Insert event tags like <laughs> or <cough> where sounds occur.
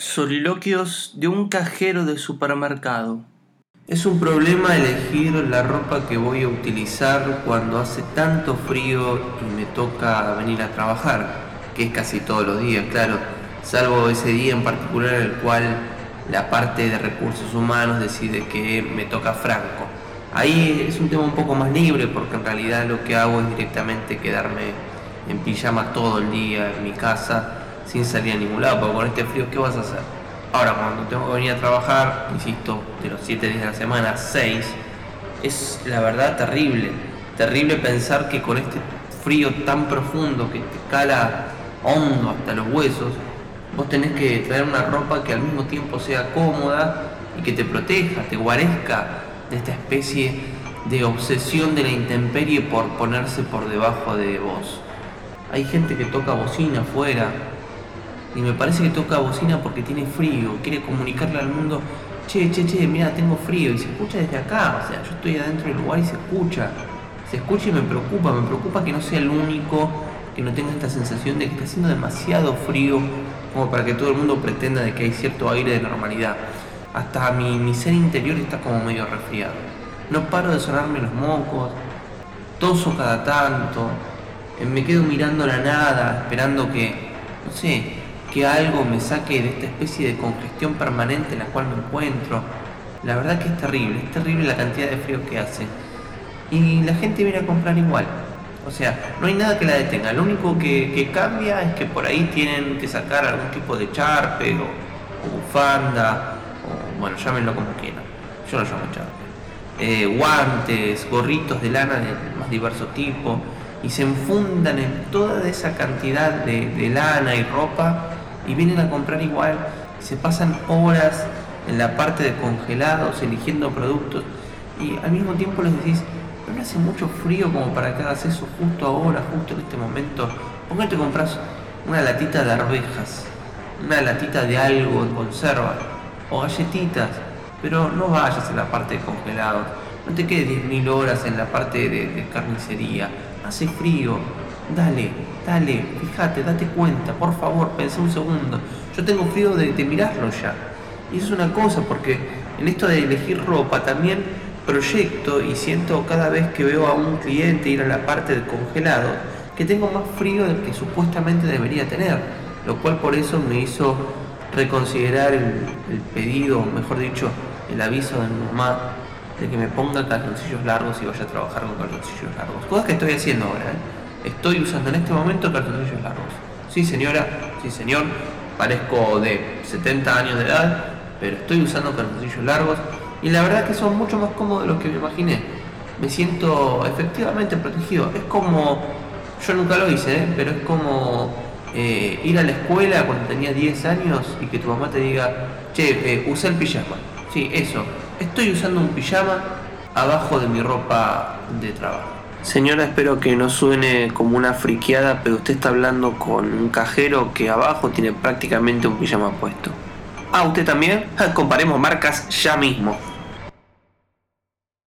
Soliloquios de un cajero de supermercado. Es un problema elegir la ropa que voy a utilizar cuando hace tanto frío y me toca venir a trabajar, que es casi todos los días, claro, salvo ese día en particular en el cual la parte de recursos humanos decide que me toca franco. Ahí es un tema un poco más libre porque en realidad lo que hago es directamente quedarme en pijama todo el día en mi casa sin salir a ningún lado, porque con este frío, ¿qué vas a hacer? Ahora, cuando tengo que venir a trabajar, insisto, de los 7 días de la semana, 6, es la verdad terrible. Terrible pensar que con este frío tan profundo que te cala hondo hasta los huesos, vos tenés que traer una ropa que al mismo tiempo sea cómoda y que te proteja, te guarezca de esta especie de obsesión de la intemperie por ponerse por debajo de vos. Hay gente que toca bocina afuera, y me parece que toca bocina porque tiene frío, quiere comunicarle al mundo, che, che, che, mira, tengo frío, y se escucha desde acá, o sea, yo estoy adentro del lugar y se escucha, se escucha y me preocupa, me preocupa que no sea el único que no tenga esta sensación de que está haciendo demasiado frío como para que todo el mundo pretenda de que hay cierto aire de normalidad. Hasta mi, mi ser interior está como medio resfriado. No paro de sonarme los mocos, toso cada tanto, eh, me quedo mirando la nada, esperando que, no sé, que algo me saque de esta especie de congestión permanente en la cual me encuentro. La verdad que es terrible, es terrible la cantidad de frío que hace. Y la gente viene a comprar igual. O sea, no hay nada que la detenga. Lo único que, cambia es que por ahí tienen que sacar algún tipo de charpe o, bufanda, o bueno, llámenlo como quieran. Yo lo llamo charpe. Eh, guantes, gorritos de lana de más diverso tipo, y se enfundan en toda esa cantidad de lana y ropa y vienen a comprar igual, se pasan horas en la parte de congelados eligiendo productos y al mismo tiempo les decís, no hace mucho frío como para que hagas eso justo ahora, justo en este momento. ¿Por qué te compras una latita de arvejas, una latita de algo en conserva o galletitas? Pero no vayas a la parte de congelados, no te quedes 10.000 horas en la parte de carnicería, hace frío, Dale, dale, fíjate, date cuenta, por favor, pensá un segundo. Yo tengo frío de, mirarlo ya. Y eso es una cosa, porque en esto de elegir ropa también proyecto y siento cada vez que veo a un cliente ir a la parte del congelado que tengo más frío del que supuestamente debería tener, lo cual por eso me hizo reconsiderar el, el pedido, mejor dicho, el aviso de mi mamá de que me ponga calzoncillos largos y vaya a trabajar con calzoncillos largos. Cosas que estoy haciendo ahora, ¿eh? Estoy usando en este momento calzoncillos largos. Sí, señora, sí, señor, parezco de 70 años de edad, pero estoy usando calzoncillos largos y la verdad que son mucho más cómodos de los que me imaginé. Me siento efectivamente protegido. Es como, yo nunca lo hice, ¿eh? pero es como eh, ir a la escuela cuando tenía 10 años y que tu mamá te diga, che, eh, usa el pijama. Sí, eso. Estoy usando un pijama abajo de mi ropa de trabajo. Señora, espero que no suene como una friqueada, pero usted está hablando con un cajero que abajo tiene prácticamente un pijama puesto. Ah, ¿usted también? <laughs> Comparemos marcas ya mismo.